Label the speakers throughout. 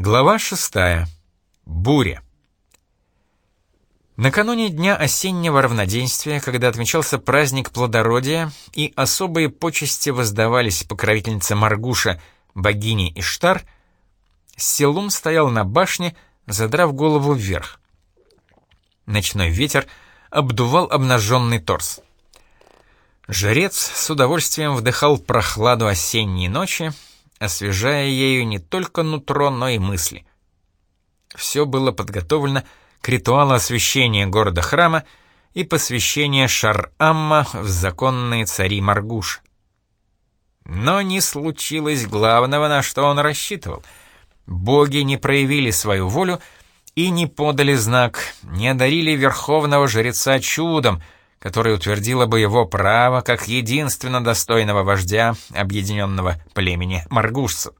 Speaker 1: Глава шестая. Буря. Накануне дня осеннего равноденствия, когда отмечался праздник плодородия и особые почести воздавались покровительнице Маргуша, богине Иштар, Селум стоял на башне, задрав голову вверх. Ночной ветер обдувал обнаженный торс. Жрец с удовольствием вдыхал прохладу осенней ночи, освежая ею не только нутро, но и мысли. Все было подготовлено к ритуалу освящения города-храма и посвящения Шар-Амма в законные цари Маргуш. Но не случилось главного, на что он рассчитывал. Боги не проявили свою волю и не подали знак, не одарили верховного жреца чудом — которое утвердило бы его право как единственно достойного вождя объединенного племени маргушцев.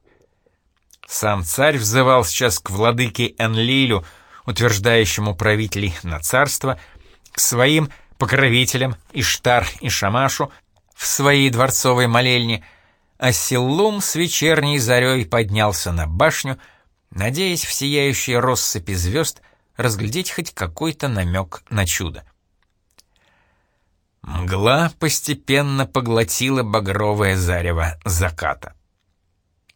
Speaker 1: Сам царь взывал сейчас к владыке Энлилю, утверждающему правителей на царство, к своим покровителям Иштар и Шамашу в своей дворцовой молельне, а Силлум с вечерней зарей поднялся на башню, надеясь в сияющей россыпи звезд разглядеть хоть какой-то намек на чудо. Мгла постепенно поглотила багровое зарево заката.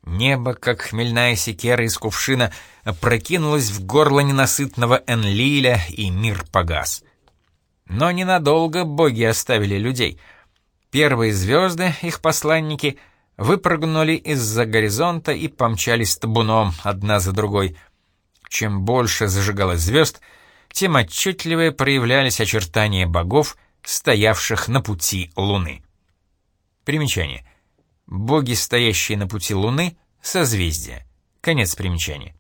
Speaker 1: Небо, как хмельная секера из кувшина, опрокинулось в горло ненасытного Энлиля, и мир погас. Но ненадолго боги оставили людей. Первые звезды, их посланники, выпрыгнули из-за горизонта и помчались табуном, одна за другой. Чем больше зажигалось звезд, тем отчетливее проявлялись очертания богов — стоявших на пути Луны. Примечание. Боги, стоящие на пути Луны, созвездия. Конец примечания.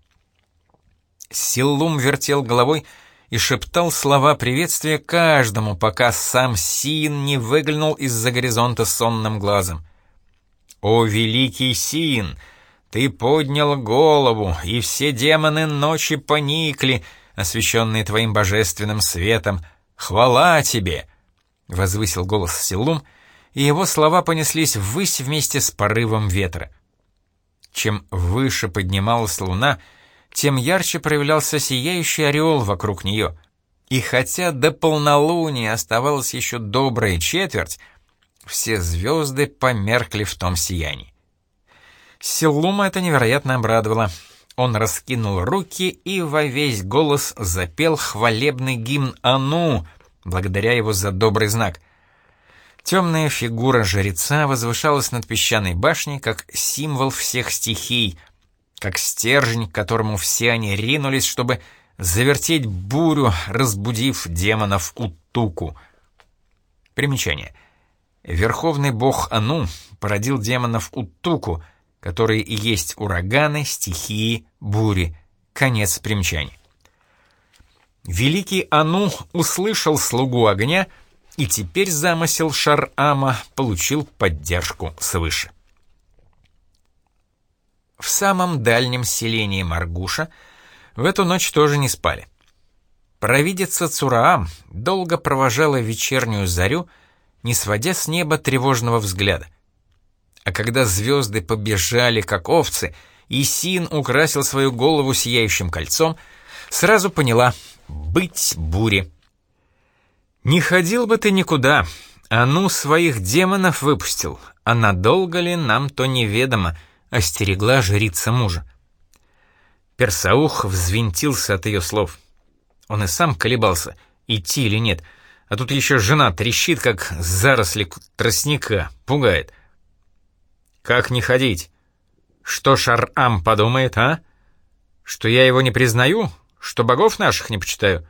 Speaker 1: Силлум вертел головой и шептал слова приветствия каждому, пока сам Син не выглянул из-за горизонта сонным глазом. «О, великий Син! Ты поднял голову, и все демоны ночи поникли, освещенные твоим божественным светом. Хвала тебе!» — возвысил голос Силум, и его слова понеслись ввысь вместе с порывом ветра. Чем выше поднималась луна, тем ярче проявлялся сияющий ореол вокруг нее. И хотя до полнолуния оставалась еще добрая четверть, все звезды померкли в том сиянии. Силума это невероятно обрадовало. Он раскинул руки и во весь голос запел хвалебный гимн Ану, благодаря его за добрый знак. Темная фигура жреца возвышалась над песчаной башней, как символ всех стихий, как стержень, к которому все они ринулись, чтобы завертеть бурю, разбудив демонов Утуку. Примечание. Верховный бог Ану породил демонов Утуку, которые и есть ураганы, стихии, бури. Конец примечания. Великий Ану услышал слугу огня, и теперь замысел Шар-Ама получил поддержку свыше. В самом дальнем селении Маргуша в эту ночь тоже не спали. Провидица Цураам долго провожала вечернюю зарю, не сводя с неба тревожного взгляда. А когда звезды побежали, как овцы, и Син украсил свою голову сияющим кольцом, сразу поняла — быть буре. «Не ходил бы ты никуда, а ну своих демонов выпустил, а надолго ли нам то неведомо», — остерегла жрица мужа. Персаух взвинтился от ее слов. Он и сам колебался, идти или нет, а тут еще жена трещит, как заросли тростника, пугает. «Как не ходить? Что Шар-Ам подумает, а? Что я его не признаю? Что богов наших не почитаю.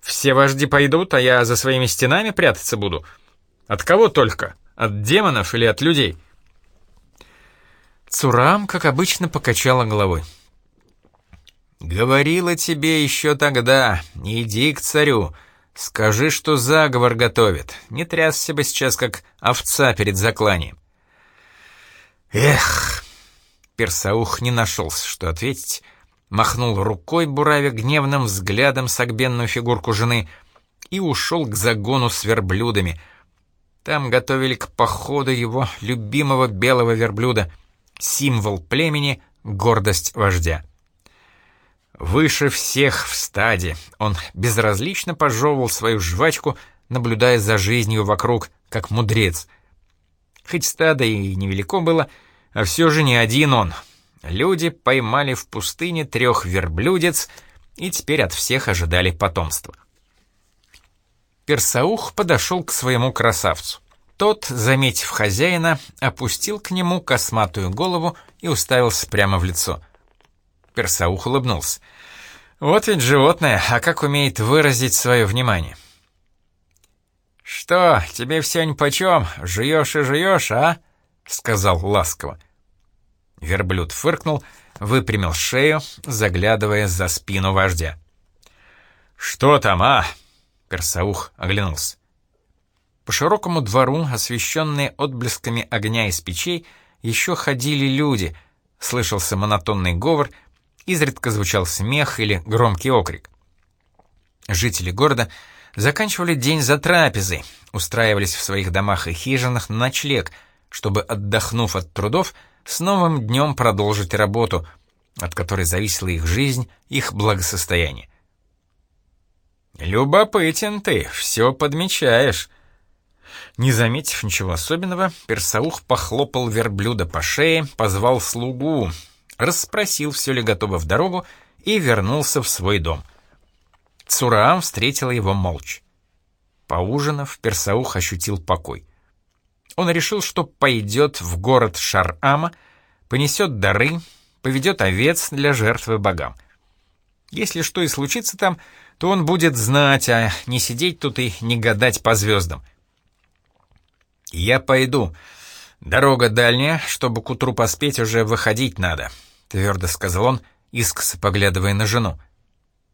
Speaker 1: Все вожди пойдут, а я за своими стенами прятаться буду. От кого только? От демонов или от людей?» Цурам, как обычно, покачала головой. «Говорила тебе еще тогда, иди к царю, скажи, что заговор готовит, не трясся бы сейчас, как овца перед закланием». «Эх!» Персаух не нашелся, что ответить, махнул рукой, буравя гневным взглядом согбенную фигурку жены, и ушел к загону с верблюдами. Там готовили к походу его любимого белого верблюда, символ племени, гордость вождя. Выше всех в стаде, он безразлично пожевывал свою жвачку, наблюдая за жизнью вокруг, как мудрец. Хоть стадо и невелико было, а все же не один он. Люди поймали в пустыне трех верблюдец и теперь от всех ожидали потомства. Персаух подошел к своему красавцу. Тот, заметив хозяина, опустил к нему косматую голову и уставился прямо в лицо. Персаух улыбнулся. «Вот ведь животное, а как умеет выразить свое внимание?» «Что, тебе все нипочем, жуешь и жуешь, а?» — сказал ласково. Верблюд фыркнул, выпрямил шею, заглядывая за спину вождя. «Что там, а?» — Персаух оглянулся. По широкому двору, освещенные отблесками огня из печей, еще ходили люди, слышался монотонный говор, изредка звучал смех или громкий окрик. Жители города заканчивали день за трапезой, устраивались в своих домах и хижинах на ночлег, чтобы, отдохнув от трудов, с новым днем продолжить работу, от которой зависела их жизнь, их благосостояние. «Любопытен ты, все подмечаешь», не заметив ничего особенного, Персаух похлопал верблюда по шее, позвал слугу, расспросил, все ли готово в дорогу, и вернулся в свой дом. Цураам встретила его молча. Поужинав, Персаух ощутил покой. Он решил, что пойдет в город Шар-Ама, понесет дары, поведет овец для жертвы богам. Если что и случится там, то он будет знать, а не сидеть тут и не гадать по звездам. «Я пойду. Дорога дальняя, чтобы к утру поспеть, уже выходить надо», — твердо сказал он, искоса поглядывая на жену.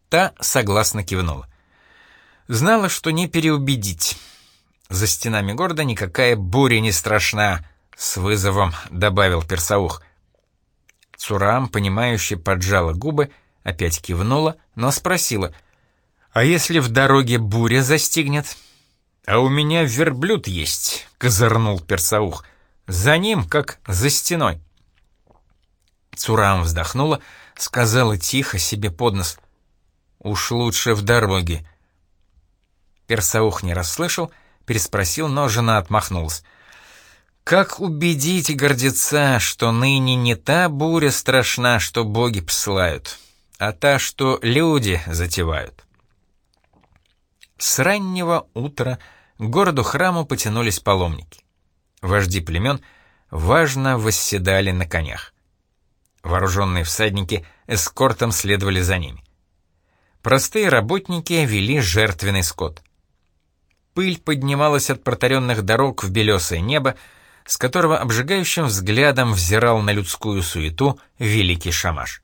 Speaker 1: Та согласно кивнула. Знала, что не переубедить. За стенами города никакая буря не страшна, — с вызовом добавил Персаух. Цурам, понимающе поджала губы, опять кивнула, но спросила, «А если в дороге буря застигнет?» «А у меня верблюд есть», — козырнул Персаух. «За ним, как за стеной». Цурам вздохнула, сказала тихо себе под нос. «Уж лучше в дороге». Персаух не расслышал, переспросил, но жена отмахнулась. «Как убедить гордеца, что ныне не та буря страшна, что боги посылают, а та, что люди затевают?» С раннего утра к городу-храму потянулись паломники. Вожди племен важно восседали на конях. Вооруженные всадники эскортом следовали за ними. Простые работники вели жертвенный скот. Пыль поднималась от протаренных дорог в белесое небо, с которого обжигающим взглядом взирал на людскую суету великий шамаш.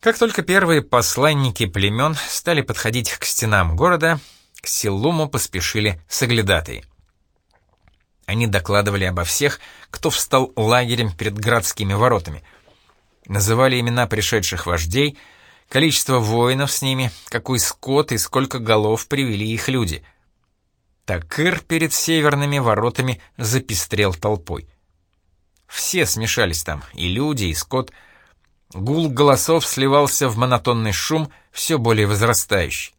Speaker 1: Как только первые посланники племен стали подходить к стенам города, к Силуму поспешили соглядатые. Они докладывали обо всех, кто встал лагерем перед градскими воротами. Называли имена пришедших вождей, количество воинов с ними, какой скот и сколько голов привели их люди. Такыр перед северными воротами запестрел толпой. Все смешались там, и люди, и скот. Гул голосов сливался в монотонный шум, все более возрастающий.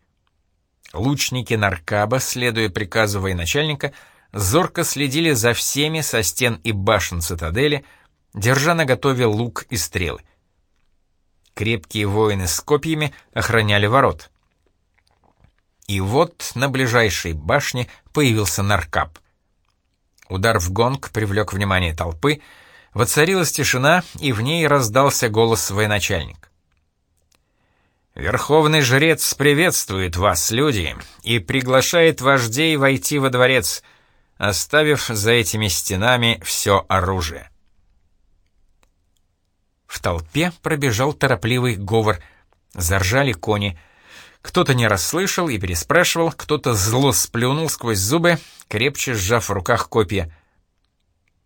Speaker 1: Лучники Наркаба, следуя приказу военачальника, зорко следили за всеми со стен и башен цитадели, держа наготове лук и стрелы. Крепкие воины с копьями охраняли ворот. И вот на ближайшей башне появился Наркаб. Удар в гонг привлек внимание толпы, воцарилась тишина, и в ней раздался голос военачальника. Верховный жрец приветствует вас, люди, и приглашает вождей войти во дворец, оставив за этими стенами все оружие. В толпе пробежал торопливый говор, заржали кони. Кто-то не расслышал и переспрашивал, кто-то зло сплюнул сквозь зубы, крепче сжав в руках копья.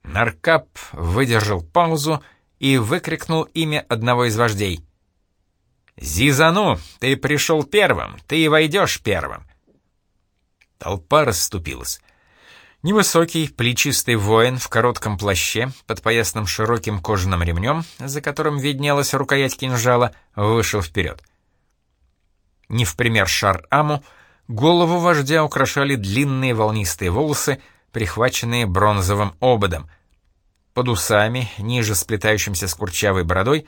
Speaker 1: Наркап выдержал паузу и выкрикнул имя одного из вождей — «Зизану, ты пришел первым, ты и войдешь первым!» Толпа расступилась. Невысокий, плечистый воин в коротком плаще, под поясным широким кожаным ремнем, за которым виднелась рукоять кинжала, вышел вперед. Не в пример Шар-Аму, голову вождя украшали длинные волнистые волосы, прихваченные бронзовым ободом. Под усами, ниже сплетающимся с курчавой бородой,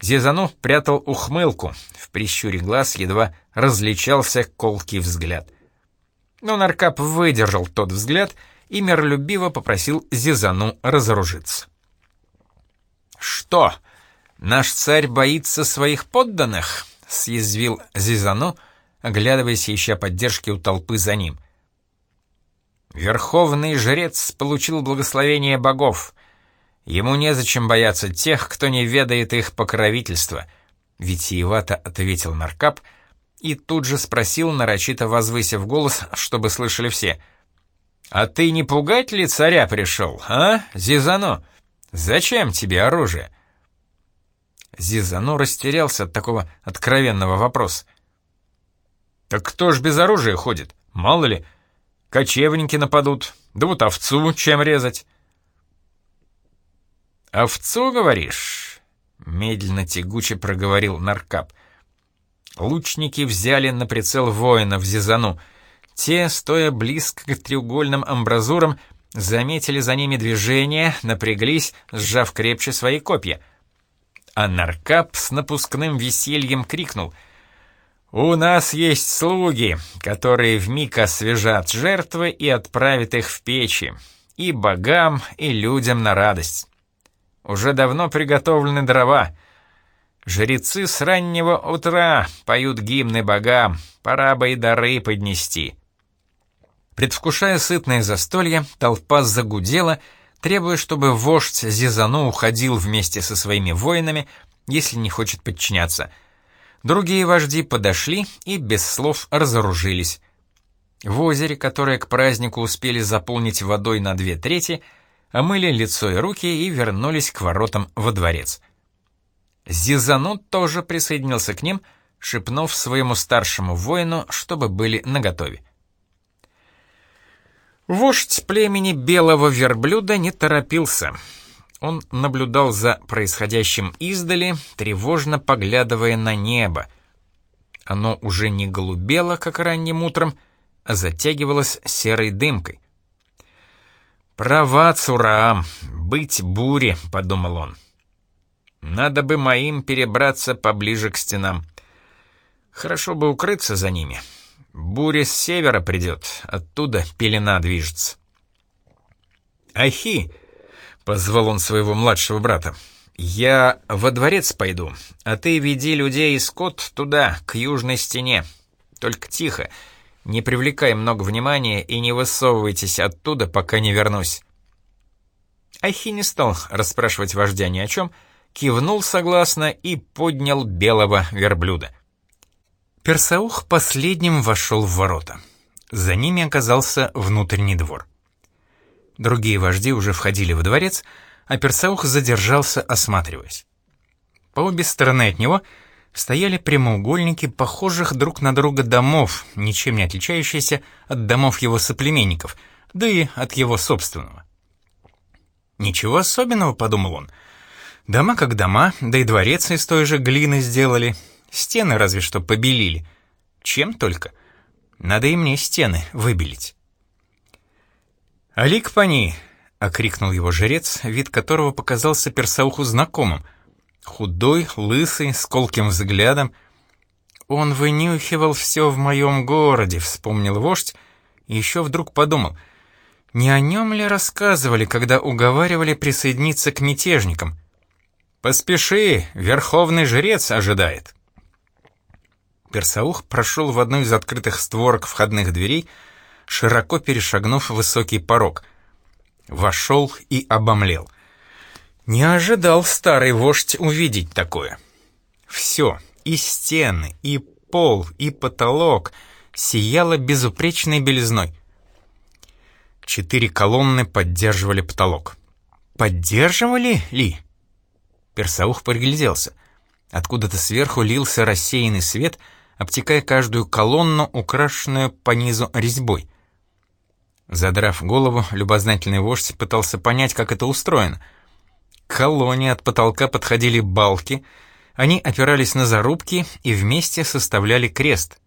Speaker 1: Зизану прятал ухмылку, в прищуре глаз едва различался колкий взгляд. Но Наркап выдержал тот взгляд — и миролюбиво попросил Зизану разоружиться. «Что, наш царь боится своих подданных?» — съязвил Зизану, оглядываясь ища поддержки у толпы за ним. «Верховный жрец получил благословение богов. Ему незачем бояться тех, кто не ведает их покровительства», — витиевато ответил Наркап и тут же спросил, нарочито возвысив голос, чтобы слышали все — «А ты не пугать ли царя пришел, а, Зизано? Зачем тебе оружие?» Зизано растерялся от такого откровенного вопроса. «Так кто ж без оружия ходит? Мало ли, кочевники нападут, да вот овцу чем резать?» «Овцу, говоришь?» — медленно тягуче проговорил Наркап. Лучники взяли на прицел воина в Зизану — те, стоя близко к треугольным амбразурам, заметили за ними движение, напряглись, сжав крепче свои копья. А Наркап с напускным весельем крикнул «У нас есть слуги, которые вмиг освежат жертвы и отправят их в печи, и богам, и людям на радость. Уже давно приготовлены дрова». Жрецы с раннего утра поют гимны богам, пора бы и дары поднести. Предвкушая сытное застолье, толпа загудела, требуя, чтобы вождь Зизану уходил вместе со своими воинами, если не хочет подчиняться. Другие вожди подошли и без слов разоружились. В озере, которое к празднику успели заполнить водой на две трети, омыли лицо и руки и вернулись к воротам во дворец. Зизану тоже присоединился к ним, шепнув своему старшему воину, чтобы были наготове. Вождь племени белого верблюда не торопился. Он наблюдал за происходящим издали, тревожно поглядывая на небо. Оно уже не голубело, как ранним утром, а затягивалось серой дымкой. «Права, Цураам, быть буре», — подумал он. «Надо бы моим перебраться поближе к стенам. Хорошо бы укрыться за ними». Буря с севера придет, оттуда пелена движется. «Ахи!» — позвал он своего младшего брата. «Я во дворец пойду, а ты веди людей и скот туда, к южной стене. Только тихо, не привлекай много внимания и не высовывайтесь оттуда, пока не вернусь». Ахи не стал расспрашивать вождя ни о чем, кивнул согласно и поднял белого верблюда. Персаух последним вошел в ворота. За ними оказался внутренний двор. Другие вожди уже входили во дворец, а Персаух задержался, осматриваясь. По обе стороны от него стояли прямоугольники похожих друг на друга домов, ничем не отличающиеся от домов его соплеменников, да и от его собственного. «Ничего особенного», — подумал он. «Дома как дома, да и дворец из той же глины сделали, Стены разве что побелили. Чем только. Надо и мне стены выбелить. «Алик Пани!» — окрикнул его жрец, вид которого показался Персауху знакомым. Худой, лысый, с колким взглядом. «Он вынюхивал все в моем городе», — вспомнил вождь, и еще вдруг подумал, не о нем ли рассказывали, когда уговаривали присоединиться к мятежникам? «Поспеши, верховный жрец ожидает». Персаух прошел в одну из открытых створок входных дверей, широко перешагнув высокий порог. Вошел и обомлел. Не ожидал старый вождь увидеть такое. Все, и стены, и пол, и потолок сияло безупречной белизной. Четыре колонны поддерживали потолок. Поддерживали ли? Персаух пригляделся. Откуда-то сверху лился рассеянный свет — обтекая каждую колонну, украшенную по низу резьбой. Задрав голову, любознательный вождь пытался понять, как это устроено. К колонне от потолка подходили балки, они опирались на зарубки и вместе составляли крест.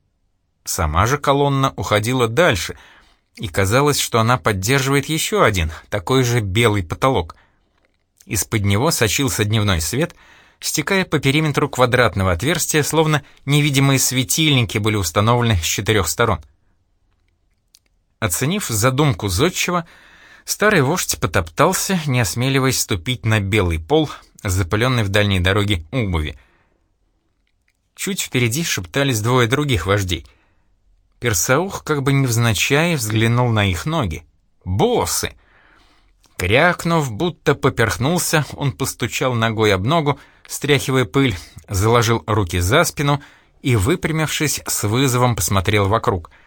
Speaker 1: Сама же колонна уходила дальше, и казалось, что она поддерживает еще один, такой же белый потолок. Из-под него сочился дневной свет, стекая по периметру квадратного отверстия, словно невидимые светильники были установлены с четырех сторон. Оценив задумку зодчего, старый вождь потоптался, не осмеливаясь ступить на белый пол, запыленный в дальней дороге обуви. Чуть впереди шептались двое других вождей. Персаух как бы невзначай взглянул на их ноги. «Боссы!» Крякнув, будто поперхнулся, он постучал ногой об ногу, стряхивая пыль, заложил руки за спину и, выпрямившись, с вызовом посмотрел вокруг —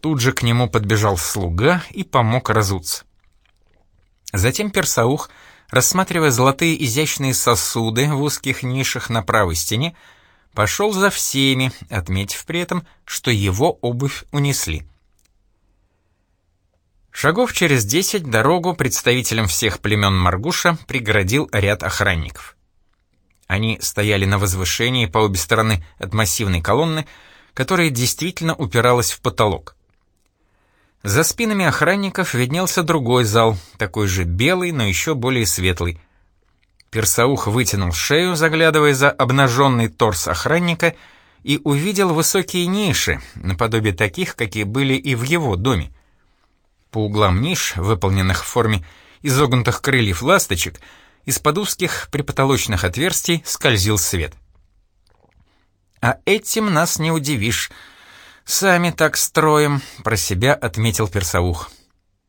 Speaker 1: Тут же к нему подбежал слуга и помог разуться. Затем Персаух, рассматривая золотые изящные сосуды в узких нишах на правой стене, пошел за всеми, отметив при этом, что его обувь унесли. Шагов через десять дорогу представителям всех племен Маргуша преградил ряд охранников. Они стояли на возвышении по обе стороны от массивной колонны, которая действительно упиралась в потолок. За спинами охранников виднелся другой зал, такой же белый, но еще более светлый. Персаух вытянул шею, заглядывая за обнаженный торс охранника, и увидел высокие ниши, наподобие таких, какие были и в его доме. По углам ниш, выполненных в форме изогнутых крыльев ласточек, из-под узких припотолочных отверстий скользил свет. «А этим нас не удивишь», «Сами так строим», — про себя отметил Персаух.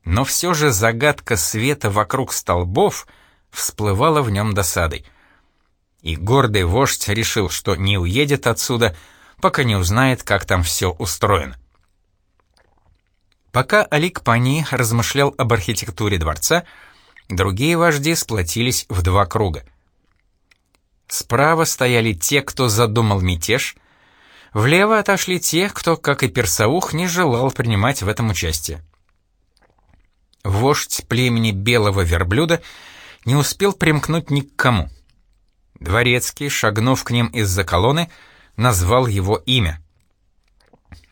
Speaker 1: Но все же загадка света вокруг столбов всплывала в нем досадой. И гордый вождь решил, что не уедет отсюда, пока не узнает, как там все устроено. Пока Алик Пани размышлял об архитектуре дворца, другие вожди сплотились в два круга. Справа стояли те, кто задумал мятеж, Влево отошли те, кто, как и Персаух, не желал принимать в этом участие. Вождь племени Белого Верблюда не успел примкнуть ни к кому. Дворецкий, шагнув к ним из-за колонны, назвал его имя.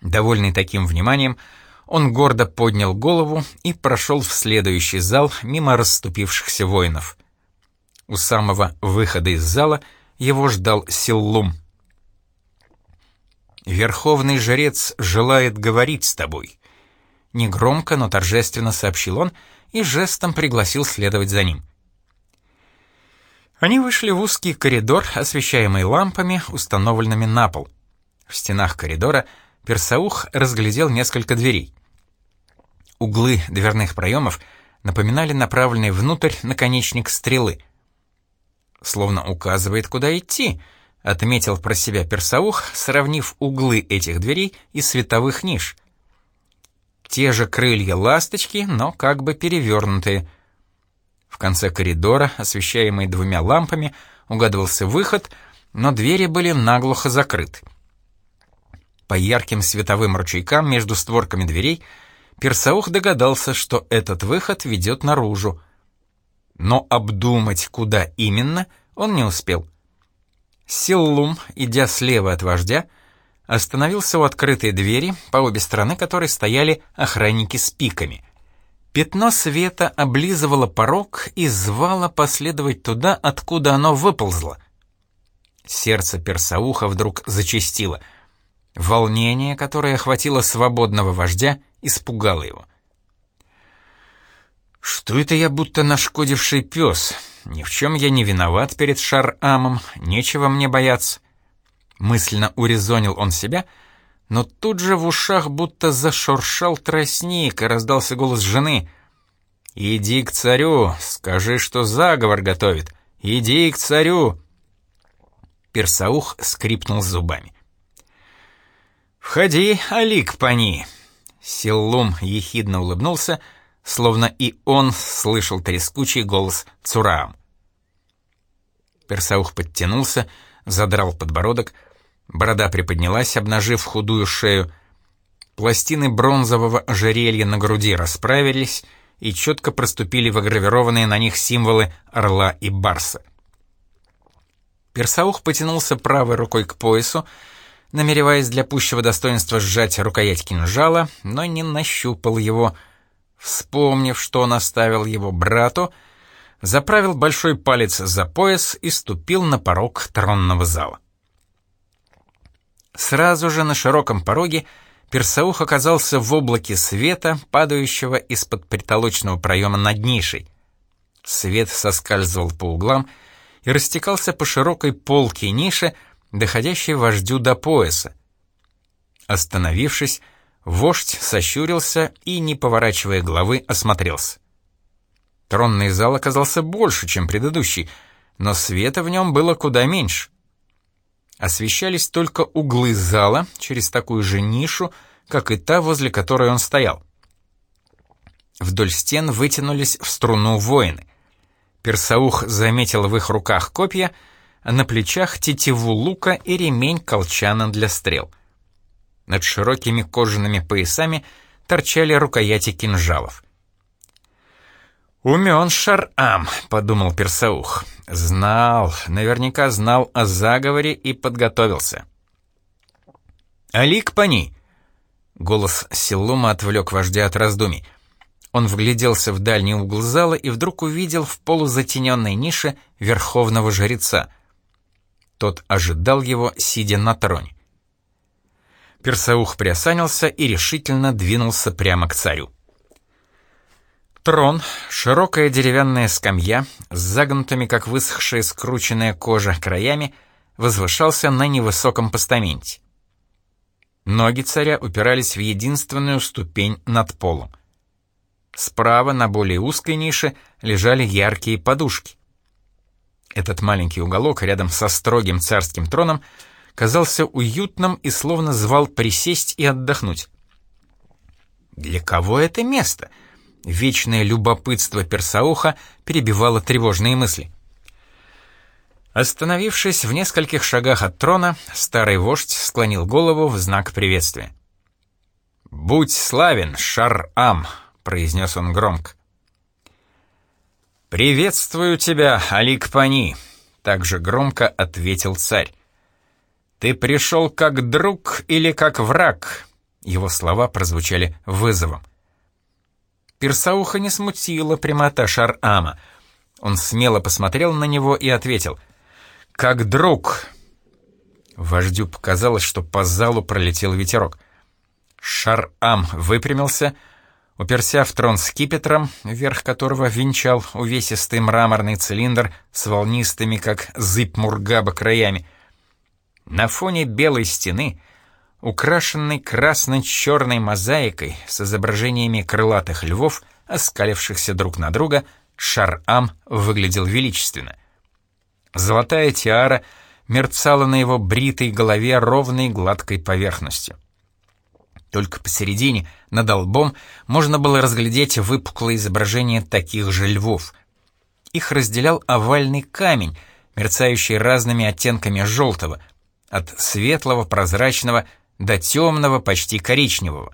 Speaker 1: Довольный таким вниманием, он гордо поднял голову и прошел в следующий зал мимо расступившихся воинов. У самого выхода из зала его ждал Силлум — «Верховный жрец желает говорить с тобой», — негромко, но торжественно сообщил он и жестом пригласил следовать за ним. Они вышли в узкий коридор, освещаемый лампами, установленными на пол. В стенах коридора Персаух разглядел несколько дверей. Углы дверных проемов напоминали направленный внутрь наконечник стрелы. Словно указывает, куда идти —— отметил про себя Персаух, сравнив углы этих дверей и световых ниш. Те же крылья ласточки, но как бы перевернутые. В конце коридора, освещаемый двумя лампами, угадывался выход, но двери были наглухо закрыты. По ярким световым ручейкам между створками дверей Персаух догадался, что этот выход ведет наружу. Но обдумать, куда именно, он не успел — Силлум, идя слева от вождя, остановился у открытой двери, по обе стороны которой стояли охранники с пиками. Пятно света облизывало порог и звало последовать туда, откуда оно выползло. Сердце Персауха вдруг зачастило. Волнение, которое охватило свободного вождя, испугало его. «Что это я будто нашкодивший пес?» Ни в чем я не виноват перед Шар-Амом, нечего мне бояться. Мысленно урезонил он себя, но тут же в ушах будто зашуршал тростник, и раздался голос жены. «Иди к царю, скажи, что заговор готовит. Иди к царю!» Персаух скрипнул зубами. «Входи, Алик Пани!» Силлум ехидно улыбнулся, словно и он слышал трескучий голос Цураам. Персаух подтянулся, задрал подбородок, борода приподнялась, обнажив худую шею. Пластины бронзового ожерелья на груди расправились и четко проступили выгравированные на них символы орла и барса. Персаух потянулся правой рукой к поясу, намереваясь для пущего достоинства сжать рукоять кинжала, но не нащупал его. Вспомнив, что он оставил его брату, заправил большой палец за пояс и ступил на порог тронного зала. Сразу же на широком пороге Персаух оказался в облаке света, падающего из-под притолочного проема над нишей. Свет соскальзывал по углам и растекался по широкой полке ниши, доходящей вождю до пояса. Остановившись, вождь сощурился и, не поворачивая головы, осмотрелся. Тронный зал оказался больше, чем предыдущий, но света в нем было куда меньше. Освещались только углы зала через такую же нишу, как и та, возле которой он стоял. Вдоль стен вытянулись в струну воины. Персаух заметил в их руках копья, на плечах тетиву лука и ремень колчана для стрел. Над широкими кожаными поясами торчали рукояти кинжалов. «Умен Шар-Ам», — подумал Персаух. «Знал, наверняка знал о заговоре и подготовился». «Алик Пани!» Голос Силлума отвлек вождя от раздумий. Он вгляделся в дальний угол зала и вдруг увидел в полузатененной нише верховного жреца. Тот ожидал его, сидя на троне. Персаух приосанился и решительно двинулся прямо к царю. Трон, широкая деревянная скамья с загнутыми, как высохшая скрученная кожа, краями, возвышался на невысоком постаменте. Ноги царя упирались в единственную ступень над полом. Справа, на более узкой нише, лежали яркие подушки. Этот маленький уголок рядом со строгим царским троном казался уютным и словно звал присесть и отдохнуть. Для кого это место — Вечное любопытство персауха перебивало тревожные мысли. Остановившись в нескольких шагах от трона, старый вождь склонил голову в знак приветствия. «Будь славен, Шар-Ам!» — произнес он громко. «Приветствую тебя, Алик-Пани!» — также громко ответил царь. «Ты пришел как друг или как враг?» Его слова прозвучали вызовом. Персауха не смутила прямота Шар-Ама. Он смело посмотрел на него и ответил «Как друг!» Вождю показалось, что по залу пролетел ветерок. Шар-Ам выпрямился, уперся в трон скипетром, верх которого венчал увесистый мраморный цилиндр с волнистыми, как зыбь мургаба, краями. На фоне белой стены украшенный красно-черной мозаикой с изображениями крылатых львов, оскалившихся друг на друга, Шар-Ам выглядел величественно. Золотая тиара мерцала на его бритой голове ровной гладкой поверхностью. Только посередине, над лбом, можно было разглядеть выпуклое изображение таких же львов. Их разделял овальный камень, мерцающий разными оттенками желтого, от светлого, прозрачного до темного, почти коричневого.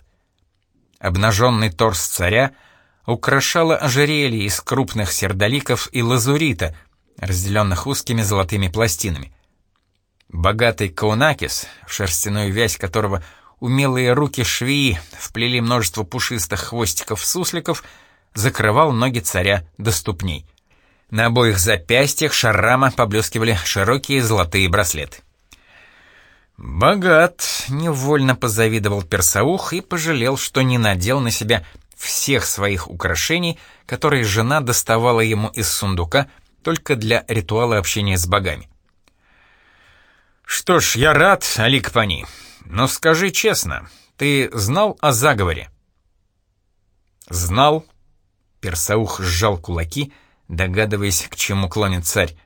Speaker 1: Обнаженный торс царя украшало ожерелье из крупных сердоликов и лазурита, разделенных узкими золотыми пластинами. Богатый каунакис, шерстяную вязь которого умелые руки швеи вплели множество пушистых хвостиков-сусликов, закрывал ноги царя до ступней. На обоих запястьях шарама поблескивали широкие золотые браслеты. «Богат», — невольно позавидовал Персаух и пожалел, что не надел на себя всех своих украшений, которые жена доставала ему из сундука только для ритуала общения с богами. «Что ж, я рад, Алик Пани, но скажи честно, ты знал о заговоре?» «Знал», — Персаух сжал кулаки, догадываясь, к чему клонит царь.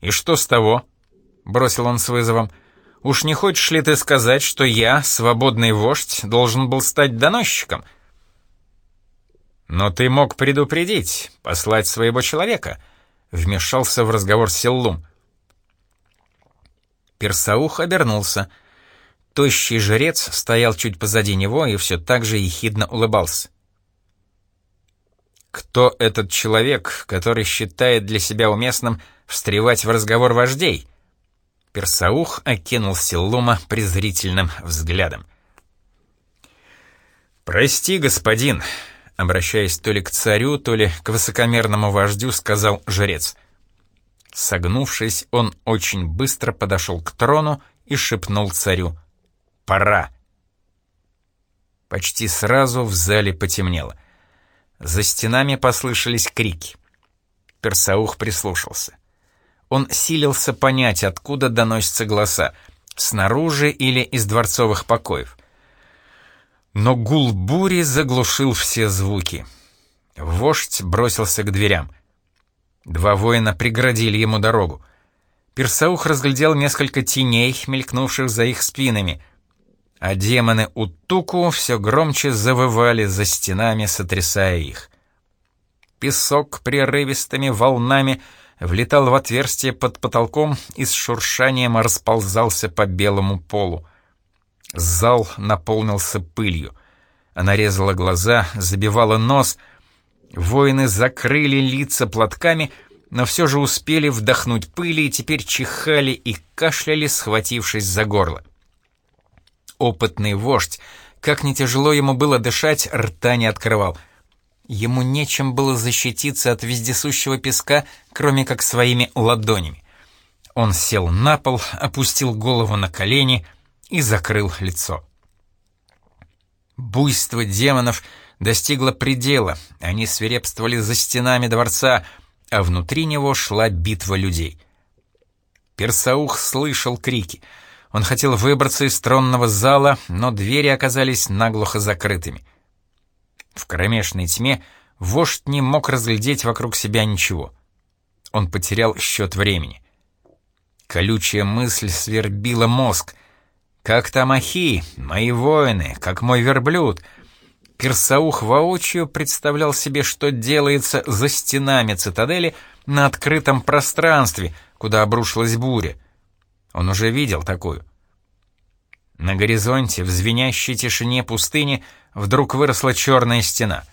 Speaker 1: «И что с того?» — бросил он с вызовом. — Уж не хочешь ли ты сказать, что я, свободный вождь, должен был стать доносчиком? Но ты мог предупредить, послать своего человека, вмешался в разговор Силлум. Персаух обернулся. Тощий жрец стоял чуть позади него и все так же ехидно улыбался. Кто этот человек, который считает для себя уместным встревать в разговор вождей? Персаух окинул Силлума презрительным взглядом. «Прости, господин», — обращаясь то ли к царю, то ли к высокомерному вождю, сказал жрец. Согнувшись, он очень быстро подошел к трону и шепнул царю «Пора». Почти сразу в зале потемнело — за стенами послышались крики. Персаух прислушался. Он силился понять, откуда доносятся голоса, снаружи или из дворцовых покоев. Но гул бури заглушил все звуки. Вождь бросился к дверям. Два воина преградили ему дорогу. Персаух разглядел несколько теней, мелькнувших за их спинами — а демоны Утуку все громче завывали за стенами, сотрясая их. Песок прерывистыми волнами влетал в отверстие под потолком и с шуршанием расползался по белому полу. Зал наполнился пылью. Она резала глаза, забивала нос. Воины закрыли лица платками, но все же успели вдохнуть пыли и теперь чихали и кашляли, схватившись за горло опытный вождь. Как не тяжело ему было дышать, рта не открывал. Ему нечем было защититься от вездесущего песка, кроме как своими ладонями. Он сел на пол, опустил голову на колени и закрыл лицо. Буйство демонов достигло предела, они свирепствовали за стенами дворца, а внутри него шла битва людей. Персаух слышал крики — он хотел выбраться из тронного зала, но двери оказались наглухо закрытыми. В кромешной тьме вождь не мог разглядеть вокруг себя ничего. Он потерял счет времени. Колючая мысль свербила мозг. «Как там Ахи, мои воины, как мой верблюд?» Персаух воочию представлял себе, что делается за стенами цитадели на открытом пространстве, куда обрушилась буря. Он уже видел такую. На горизонте, в звенящей тишине пустыни, вдруг выросла черная стена.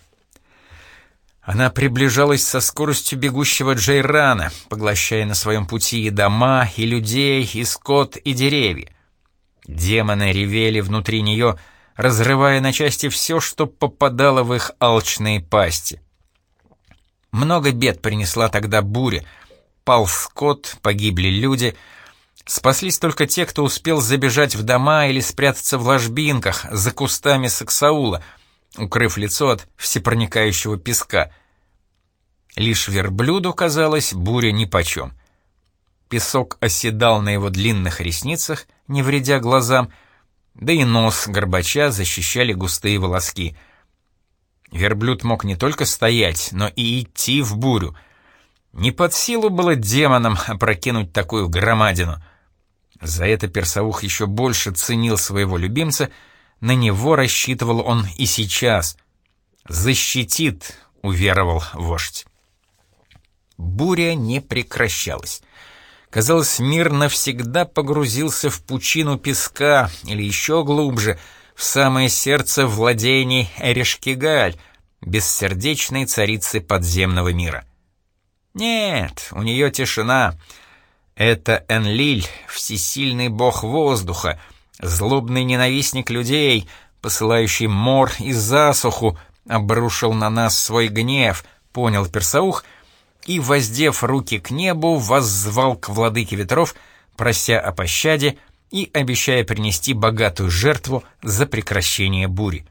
Speaker 1: Она приближалась со скоростью бегущего Джейрана, поглощая на своем пути и дома, и людей, и скот, и деревья. Демоны ревели внутри нее, разрывая на части все, что попадало в их алчные пасти. Много бед принесла тогда буря. Пал скот, погибли люди — Спаслись только те, кто успел забежать в дома или спрятаться в ложбинках за кустами саксаула, укрыв лицо от всепроникающего песка. Лишь верблюду, казалось, буря нипочем. Песок оседал на его длинных ресницах, не вредя глазам, да и нос горбача защищали густые волоски. Верблюд мог не только стоять, но и идти в бурю. Не под силу было демонам опрокинуть такую громадину — за это Персаух еще больше ценил своего любимца, на него рассчитывал он и сейчас. «Защитит», — уверовал вождь. Буря не прекращалась. Казалось, мир навсегда погрузился в пучину песка, или еще глубже, в самое сердце владений Эрешкигаль, бессердечной царицы подземного мира. Нет, у нее тишина — это Энлиль, всесильный бог воздуха, злобный ненавистник людей, посылающий мор и засуху, обрушил на нас свой гнев, понял Персаух, и, воздев руки к небу, воззвал к владыке ветров, прося о пощаде и обещая принести богатую жертву за прекращение бури.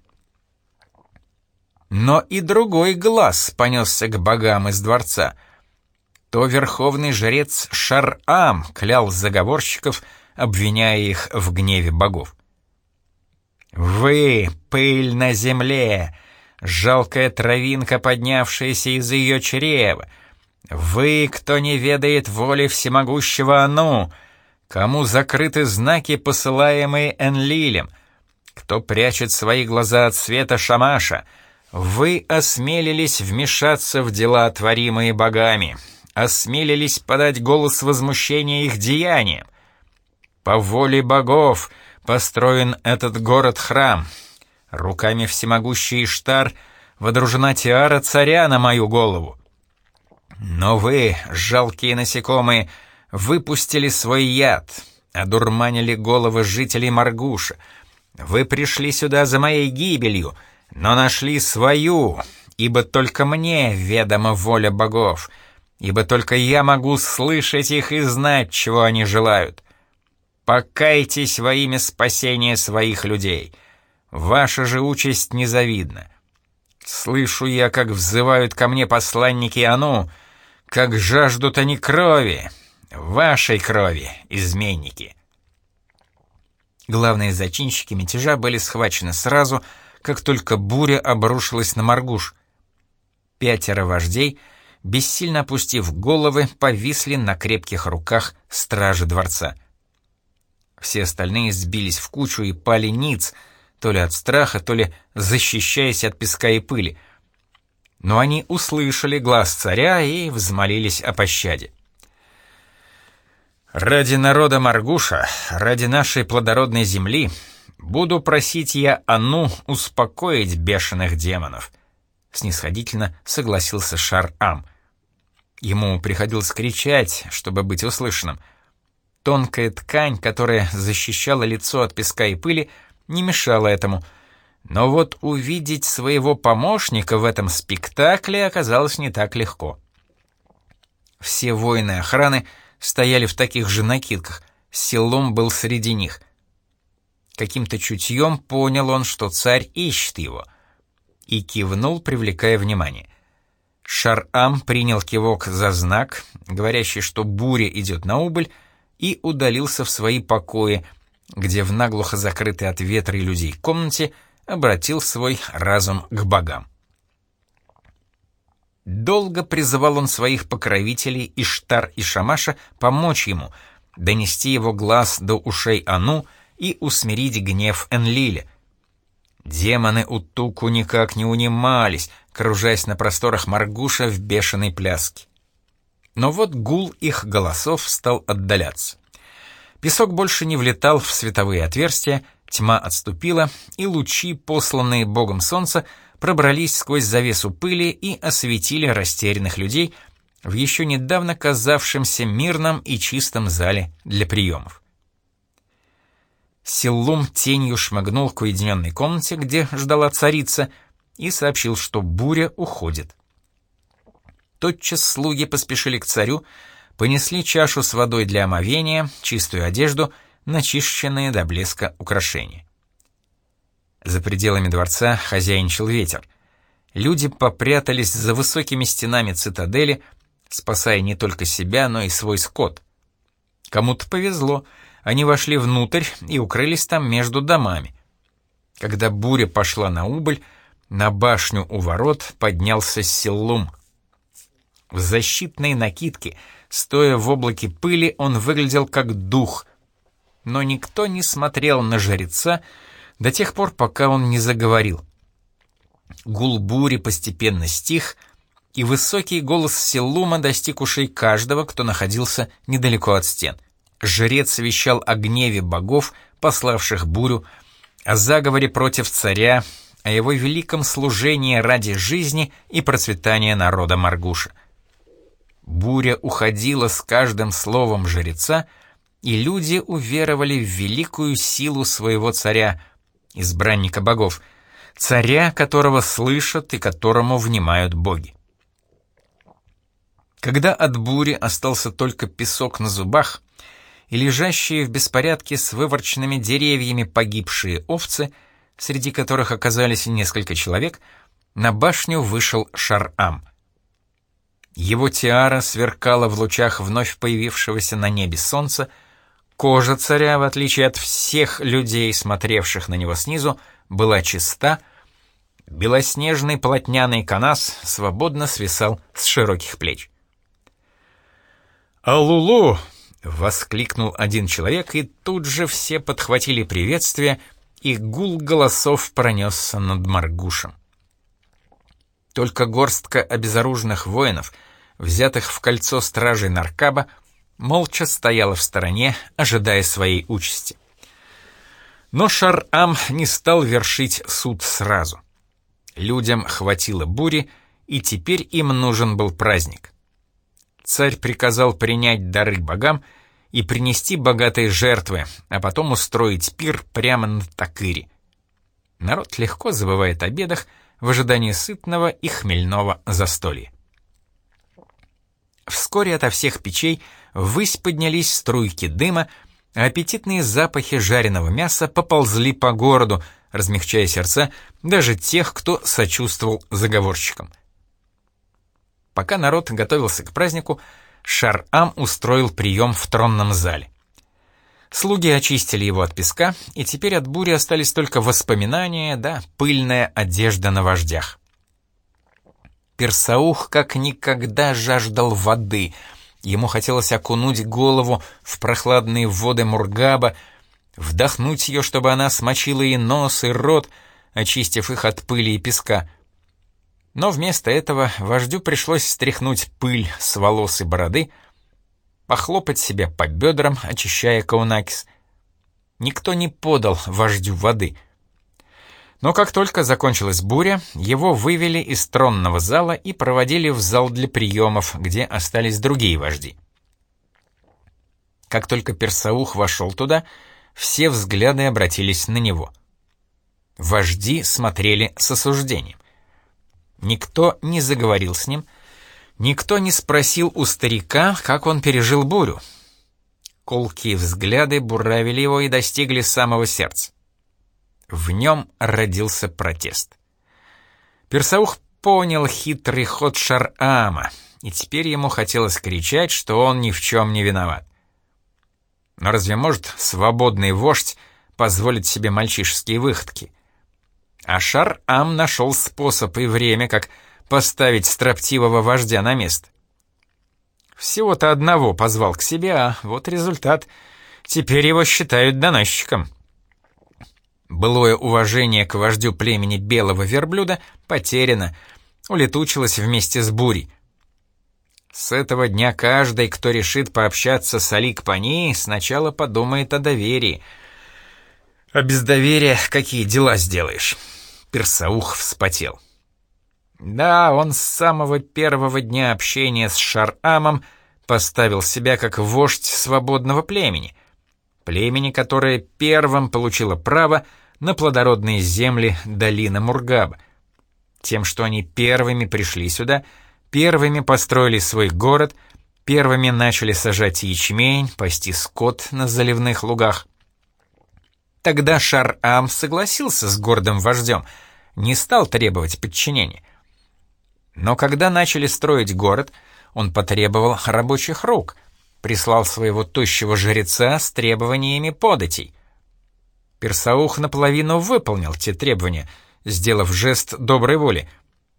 Speaker 1: Но и другой глаз понесся к богам из дворца — то верховный жрец Шар-Ам клял заговорщиков, обвиняя их в гневе богов. «Вы — пыль на земле, жалкая травинка, поднявшаяся из ее чрева. Вы, кто не ведает воли всемогущего Ану, кому закрыты знаки, посылаемые Энлилем, кто прячет свои глаза от света Шамаша, вы осмелились вмешаться в дела, творимые богами, осмелились подать голос возмущения их деяниям. По воле богов, построен этот город-храм. Руками всемогущий Иштар водружена тиара царя на мою голову. Но вы, жалкие насекомые, выпустили свой яд, одурманили головы жителей Маргуша. Вы пришли сюда за моей гибелью, но нашли свою, ибо только мне ведома воля богов, ибо только я могу слышать их и знать, чего они желают. Покайтесь во имя спасения своих людей. Ваша же участь незавидна. Слышу я, как взывают ко мне посланники Ану, как жаждут они крови, вашей крови, изменники. Главные зачинщики мятежа были схвачены сразу, как только буря обрушилась на Маргуш. Пятеро вождей, бессильно опустив головы, повисли на крепких руках стражи дворца. Все остальные сбились в кучу и пали ниц, то ли от страха, то ли защищаясь от песка и пыли. Но они услышали глаз царя и взмолились о пощаде. «Ради народа Маргуша, ради нашей плодородной земли, буду просить я Ану успокоить бешеных демонов», — снисходительно согласился Шар-Ам. Ему приходилось кричать, чтобы быть услышанным — Тонкая ткань, которая защищала лицо от песка и пыли, не мешала этому. Но вот увидеть своего помощника в этом спектакле оказалось не так легко. Все воины охраны стояли в таких же накидках, селом был среди них. Каким-то чутьем понял он, что царь ищет его, и кивнул, привлекая внимание. Шар-Ам принял кивок за знак, говорящий, что буря идет на убыль, и удалился в свои покои, где в наглухо закрытой от ветра и людей комнате обратил свой разум к богам. Долго призывал он своих покровителей Иштар и Шамаша помочь ему, донести его глаз до ушей Ану и усмирить гнев Энлиля. Демоны Утуку никак не унимались, кружась на просторах Маргуша в бешеной пляске. Но вот гул их голосов стал отдаляться. Песок больше не влетал в световые отверстия, тьма отступила, и лучи, посланные богом солнца, пробрались сквозь завесу пыли и осветили растерянных людей в еще недавно казавшемся мирном и чистом зале для приемов. Силлум тенью шмыгнул к уединенной комнате, где ждала царица, и сообщил, что буря уходит. Тотчас слуги поспешили к царю, понесли чашу с водой для омовения, чистую одежду, начищенные до блеска украшения. За пределами дворца хозяинчил ветер. Люди попрятались за высокими стенами цитадели, спасая не только себя, но и свой скот. Кому-то повезло, они вошли внутрь и укрылись там между домами. Когда буря пошла на убыль, на башню у ворот поднялся Силлум — в защитной накидке, стоя в облаке пыли, он выглядел как дух. Но никто не смотрел на жреца до тех пор, пока он не заговорил. Гул бури постепенно стих, и высокий голос Селума достиг ушей каждого, кто находился недалеко от стен. Жрец вещал о гневе богов, пославших бурю, о заговоре против царя, о его великом служении ради жизни и процветания народа Маргуша. Буря уходила с каждым словом жреца, и люди уверовали в великую силу своего царя, избранника богов, царя, которого слышат и которому внимают боги. Когда от бури остался только песок на зубах и лежащие в беспорядке с выворченными деревьями погибшие овцы, среди которых оказались несколько человек, на башню вышел Шар-Ам — его тиара сверкала в лучах вновь появившегося на небе солнца, кожа царя, в отличие от всех людей, смотревших на него снизу, была чиста, белоснежный полотняный канас свободно свисал с широких плеч. «Аллулу!» — воскликнул один человек, и тут же все подхватили приветствие, и гул голосов пронесся над Маргушем. Только горстка обезоруженных воинов, взятых в кольцо стражей Наркаба, молча стояла в стороне, ожидая своей участи. Но Шар-Ам не стал вершить суд сразу. Людям хватило бури, и теперь им нужен был праздник. Царь приказал принять дары богам и принести богатые жертвы, а потом устроить пир прямо на Такыре. Народ легко забывает о бедах в ожидании сытного и хмельного застолья. Вскоре ото всех печей ввысь поднялись струйки дыма, а аппетитные запахи жареного мяса поползли по городу, размягчая сердца даже тех, кто сочувствовал заговорщикам. Пока народ готовился к празднику, Шар-Ам устроил прием в тронном зале. Слуги очистили его от песка, и теперь от бури остались только воспоминания, да пыльная одежда на вождях. Персаух как никогда жаждал воды. Ему хотелось окунуть голову в прохладные воды Мургаба, вдохнуть ее, чтобы она смочила и нос, и рот, очистив их от пыли и песка. Но вместо этого вождю пришлось стряхнуть пыль с волос и бороды, похлопать себя по бедрам, очищая Каунакис. Никто не подал вождю воды. Но как только закончилась буря, его вывели из тронного зала и проводили в зал для приемов, где остались другие вожди. Как только Персаух вошел туда, все взгляды обратились на него. Вожди смотрели с осуждением. Никто не заговорил с ним, никто не спросил у старика, как он пережил бурю. Колкие взгляды буравили его и достигли самого сердца. В нем родился протест. Персаух понял хитрый ход Шар-Ама, и теперь ему хотелось кричать, что он ни в чем не виноват. Но разве может свободный вождь позволить себе мальчишеские выходки? А Шар-Ам нашел способ и время, как поставить строптивого вождя на место. Всего-то одного позвал к себе, а вот результат. Теперь его считают доносчиком. Былое уважение к вождю племени Белого Верблюда потеряно, улетучилось вместе с бурей. С этого дня каждый, кто решит пообщаться с Алик-Пани, сначала подумает о доверии. А без доверия какие дела сделаешь? Персаух вспотел. Да, он с самого первого дня общения с Шар-Амом поставил себя как вождь свободного племени. Племени, которое первым получило право на плодородные земли долины Мургаба. Тем, что они первыми пришли сюда, первыми построили свой город, первыми начали сажать ячмень, пасти скот на заливных лугах. Тогда Шар-Ам согласился с гордым вождем — не стал требовать подчинения. Но когда начали строить город, он потребовал рабочих рук, прислал своего тощего жреца с требованиями податей. Персаух наполовину выполнил те требования, сделав жест доброй воли.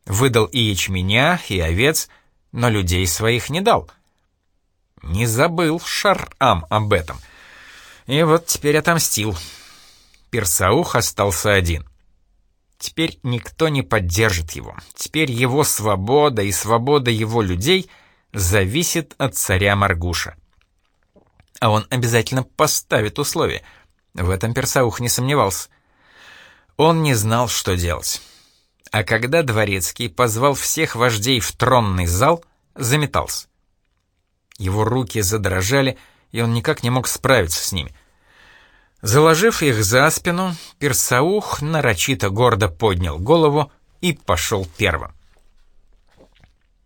Speaker 1: Выдал и ячменя, и овец, но людей своих не дал. Не забыл Шар-Ам об этом. И вот теперь отомстил. Персаух остался один. Теперь никто не поддержит его. Теперь его свобода и свобода его людей зависит от царя Маргуша. А он обязательно поставит условия. В этом Персаух не сомневался. Он не знал, что делать. А когда Дворецкий позвал всех вождей в тронный зал, заметался. Его руки задрожали, и он никак не мог справиться с ними — Заложив их за спину, Персаух нарочито гордо поднял голову и пошел первым.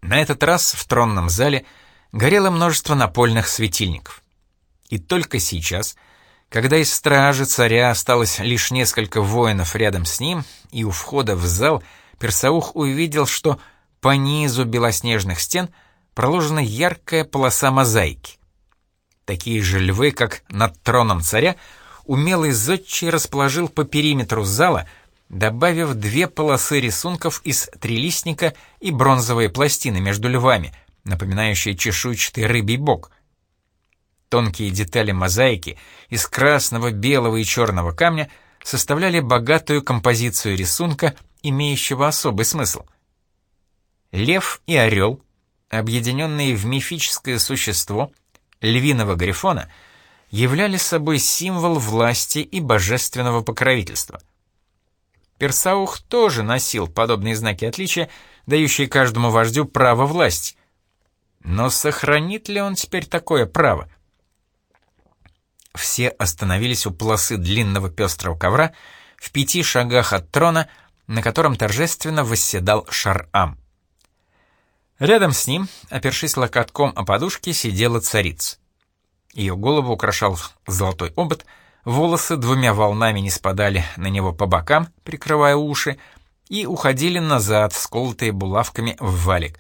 Speaker 1: На этот раз в тронном зале горело множество напольных светильников. И только сейчас, когда из стражи царя осталось лишь несколько воинов рядом с ним, и у входа в зал Персаух увидел, что по низу белоснежных стен проложена яркая полоса мозаики. Такие же львы, как над троном царя, умелый зодчий расположил по периметру зала, добавив две полосы рисунков из трилистника и бронзовые пластины между львами, напоминающие чешуйчатый рыбий бок. Тонкие детали мозаики из красного, белого и черного камня составляли богатую композицию рисунка, имеющего особый смысл. Лев и орел, объединенные в мифическое существо, львиного грифона — являли собой символ власти и божественного покровительства. Персаух тоже носил подобные знаки отличия, дающие каждому вождю право власти. Но сохранит ли он теперь такое право? Все остановились у полосы длинного пестрого ковра в пяти шагах от трона, на котором торжественно восседал Шар-Ам. Рядом с ним, опершись локотком о подушке, сидела царица. Ее голову украшал золотой обод, волосы двумя волнами не спадали на него по бокам, прикрывая уши, и уходили назад, сколотые булавками в валик.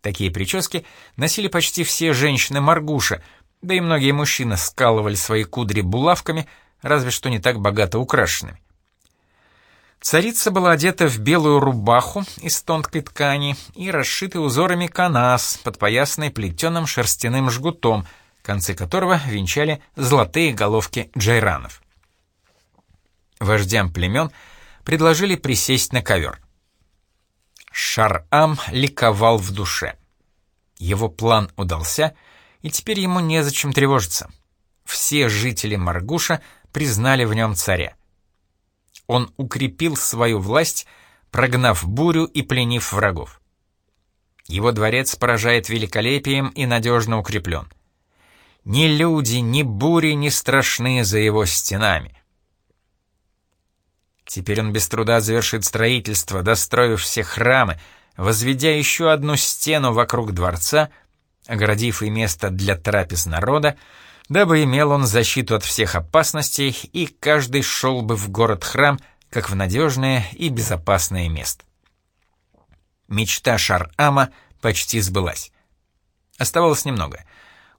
Speaker 1: Такие прически носили почти все женщины Маргуша, да и многие мужчины скалывали свои кудри булавками, разве что не так богато украшенными. Царица была одета в белую рубаху из тонкой ткани и расшитый узорами канас, подпоясанный плетеным шерстяным жгутом, концы которого венчали золотые головки джайранов. Вождям племен предложили присесть на ковер. Шар-Ам ликовал в душе. Его план удался, и теперь ему незачем тревожиться. Все жители Маргуша признали в нем царя он укрепил свою власть, прогнав бурю и пленив врагов. Его дворец поражает великолепием и надежно укреплен. Ни люди, ни бури не страшны за его стенами. Теперь он без труда завершит строительство, достроив все храмы, возведя еще одну стену вокруг дворца, оградив и место для трапез народа, дабы имел он защиту от всех опасностей, и каждый шел бы в город-храм, как в надежное и безопасное место. Мечта Шар-Ама почти сбылась. Оставалось немного.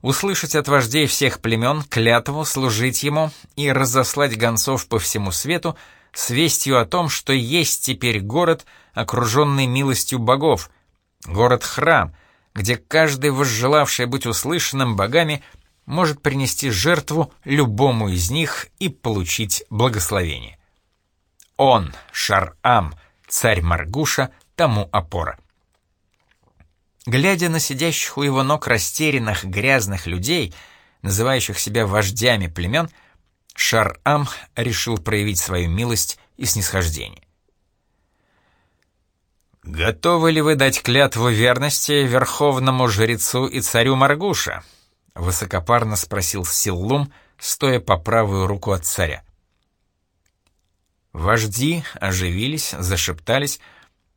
Speaker 1: Услышать от вождей всех племен клятву служить ему и разослать гонцов по всему свету с вестью о том, что есть теперь город, окруженный милостью богов, город-храм, где каждый, возжелавший быть услышанным богами, — может принести жертву любому из них и получить благословение. Он, Шар-Ам, царь Маргуша, тому опора. Глядя на сидящих у его ног растерянных, грязных людей, называющих себя вождями племен, Шар-Ам решил проявить свою милость и снисхождение. «Готовы ли вы дать клятву верности верховному жрецу и царю Маргуша?» — высокопарно спросил Силлум, стоя по правую руку от царя. Вожди оживились, зашептались,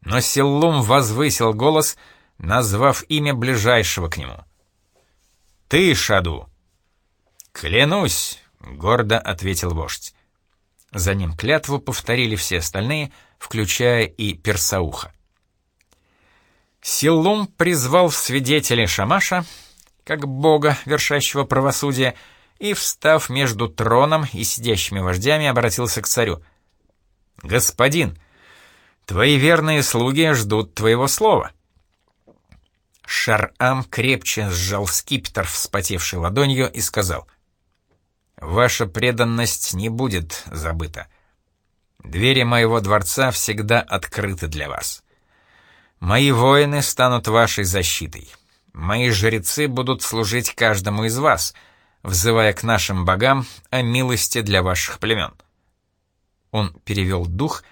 Speaker 1: но Силлум возвысил голос, назвав имя ближайшего к нему. «Ты, Шаду!» «Клянусь!» — гордо ответил вождь. За ним клятву повторили все остальные, включая и Персауха. Силлум призвал в свидетели Шамаша, как бога, вершащего правосудие, и, встав между троном и сидящими вождями, обратился к царю. «Господин, твои верные слуги ждут твоего слова». Шар-Ам крепче сжал скипетр, вспотевшей ладонью, и сказал, «Ваша преданность не будет забыта. Двери моего дворца всегда открыты для вас. Мои воины станут вашей защитой». Мои жрецы будут служить каждому из вас, взывая к нашим богам о милости для ваших племен». Он перевел дух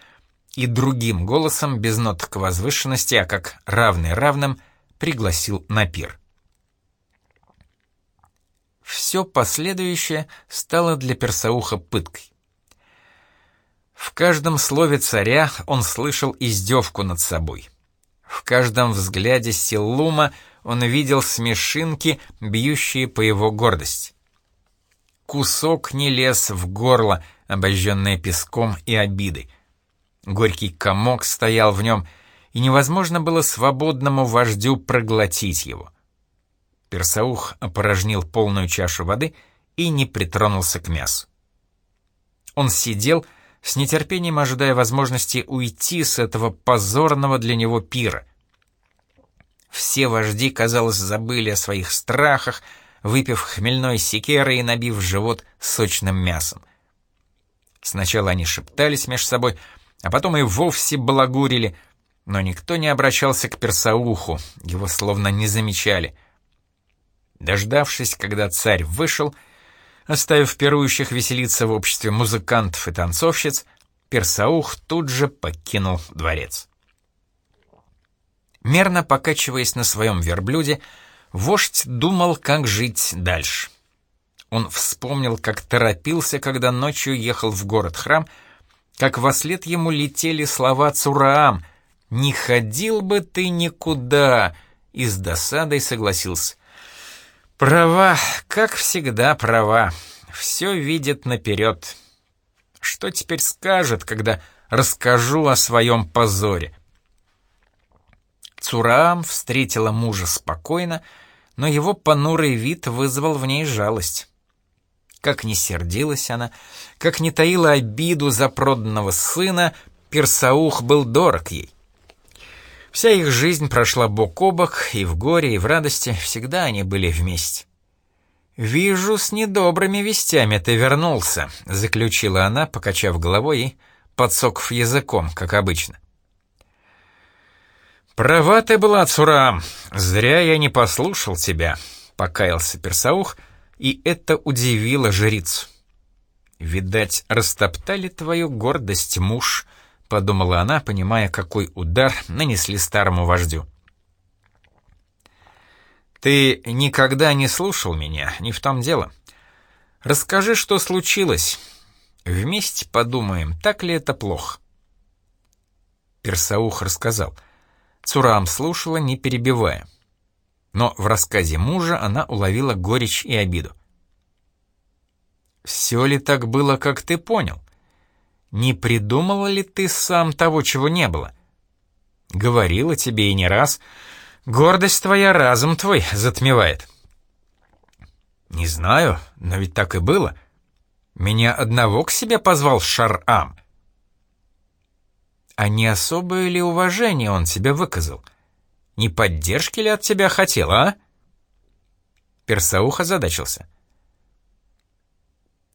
Speaker 1: и другим голосом, без нот к возвышенности, а как равный равным, пригласил на пир. Все последующее стало для Персауха пыткой. В каждом слове царя он слышал издевку над собой. В каждом взгляде Силлума — он видел смешинки, бьющие по его гордости. Кусок не лез в горло, обожженное песком и обидой. Горький комок стоял в нем, и невозможно было свободному вождю проглотить его. Персаух опорожнил полную чашу воды и не притронулся к мясу. Он сидел, с нетерпением ожидая возможности уйти с этого позорного для него пира. Все вожди, казалось, забыли о своих страхах, выпив хмельной секеры и набив живот сочным мясом. Сначала они шептались между собой, а потом и вовсе балагурили, но никто не обращался к персауху, его словно не замечали. Дождавшись, когда царь вышел, Оставив пирующих веселиться в обществе музыкантов и танцовщиц, Персаух тут же покинул дворец. Мерно покачиваясь на своем верблюде, вождь думал, как жить дальше. Он вспомнил, как торопился, когда ночью ехал в город-храм, как во след ему летели слова Цураам «Не ходил бы ты никуда!» и с досадой согласился. Права, как всегда права. Все видит наперед. Что теперь скажет, когда расскажу о своем позоре? Цураам встретила мужа спокойно, но его понурый вид вызвал в ней жалость. Как не сердилась она, как не таила обиду за проданного сына, Персаух был дорог ей. Вся их жизнь прошла бок о бок, и в горе, и в радости всегда они были вместе. «Вижу, с недобрыми вестями ты вернулся», — заключила она, покачав головой и подсоков языком, как обычно. «Права ты была, Цурам, зря я не послушал тебя», — покаялся Персаух, и это удивило жрицу. «Видать, растоптали твою гордость, муж», — подумала она, понимая, какой удар нанесли старому вождю. «Ты никогда не слушал меня, не в том дело. Расскажи, что случилось. Вместе подумаем, так ли это плохо». Персаух рассказал. Цурам слушала, не перебивая. Но в рассказе мужа она уловила горечь и обиду. «Все ли так было, как ты понял?» Не придумала ли ты сам того, чего не было? Говорила тебе и не раз. Гордость твоя разум твой затмевает. Не знаю, но ведь так и было. Меня одного к себе позвал Шар-Ам. А не особое ли уважение он тебе выказал? Не поддержки ли от тебя хотел, а? Персаух озадачился. —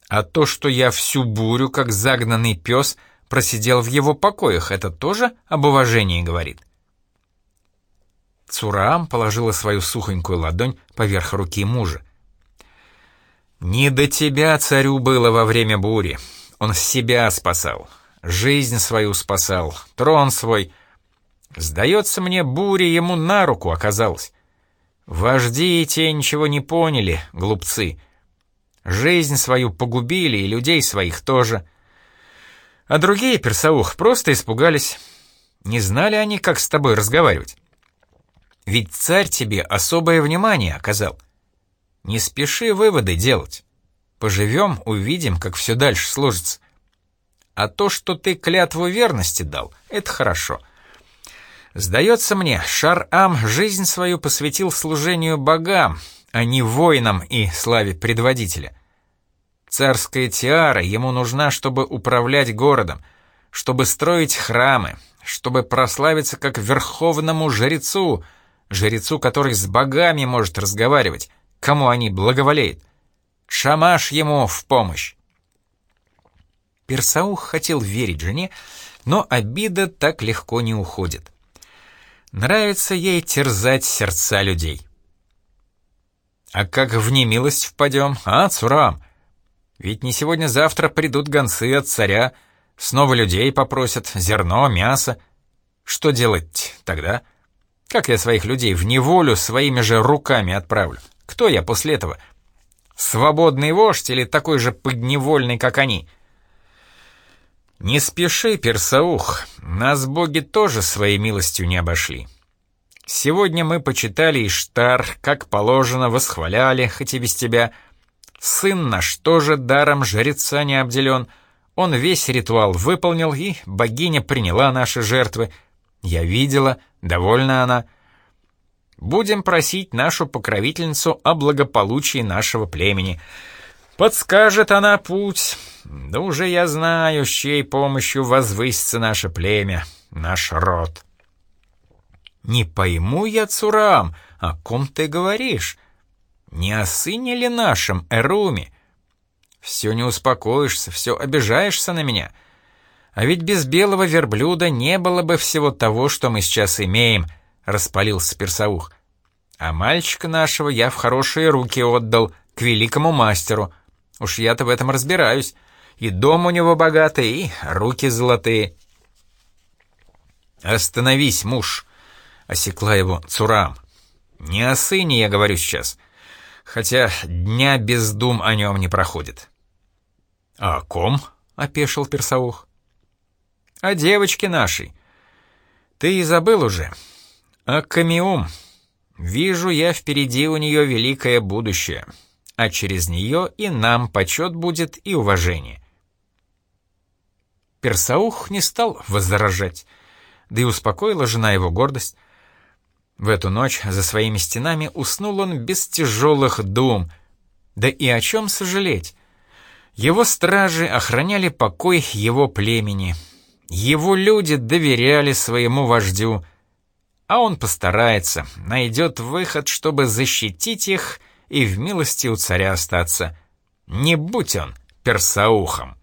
Speaker 1: а то, что я всю бурю, как загнанный пес, просидел в его покоях, это тоже об уважении говорит. Цураам положила свою сухонькую ладонь поверх руки мужа. «Не до тебя царю было во время бури. Он себя спасал, жизнь свою спасал, трон свой. Сдается мне, буря ему на руку оказалась. Вожди те ничего не поняли, глупцы. Жизнь свою погубили и людей своих тоже. А другие, персаух, просто испугались. Не знали они, как с тобой разговаривать. Ведь царь тебе особое внимание оказал. Не спеши выводы делать. Поживем, увидим, как все дальше сложится. А то, что ты клятву верности дал, это хорошо. Сдается мне, Шар-Ам жизнь свою посвятил служению богам, а не воинам и славе предводителя. Царская тиара ему нужна, чтобы управлять городом, чтобы строить храмы, чтобы прославиться как верховному жрецу, жрецу, который с богами может разговаривать, кому они благоволеют. Шамаш ему в помощь. Персаух хотел верить жене, но обида так легко не уходит. Нравится ей терзать сердца людей. А как в немилость впадем, а, Цурам? Ведь не сегодня-завтра придут гонцы от царя, снова людей попросят, зерно, мясо. Что делать тогда? Как я своих людей в неволю своими же руками отправлю? Кто я после этого? Свободный вождь или такой же подневольный, как они? Не спеши, Персаух, нас боги тоже своей милостью не обошли. Сегодня мы почитали Иштар, как положено, восхваляли, хоть и без тебя — Сын наш тоже даром жреца не обделен. Он весь ритуал выполнил, и богиня приняла наши жертвы. Я видела, довольна она. Будем просить нашу покровительницу о благополучии нашего племени. Подскажет она путь. Да уже я знаю, с чьей помощью возвысится наше племя, наш род. Не пойму я, Цурам, о ком ты говоришь? Не о сыне ли нашем, Эруме? Все не успокоишься, все обижаешься на меня. А ведь без белого верблюда не было бы всего того, что мы сейчас имеем, — распалился Персаух. А мальчика нашего я в хорошие руки отдал, к великому мастеру. Уж я-то в этом разбираюсь. И дом у него богатый, и руки золотые. «Остановись, муж!» — осекла его Цурам. «Не о сыне я говорю сейчас, хотя дня без дум о нем не проходит». «А о ком?» — опешил Персаух. «О девочке нашей. Ты и забыл уже. О Камиум. Вижу я впереди у нее великое будущее, а через нее и нам почет будет и уважение». Персаух не стал возражать, да и успокоила жена его гордость. В эту ночь за своими стенами уснул он без тяжелых дум. Да и о чем сожалеть? Его стражи охраняли покой его племени. Его люди доверяли своему вождю. А он постарается, найдет выход, чтобы защитить их и в милости у царя остаться. Не будь он персаухом.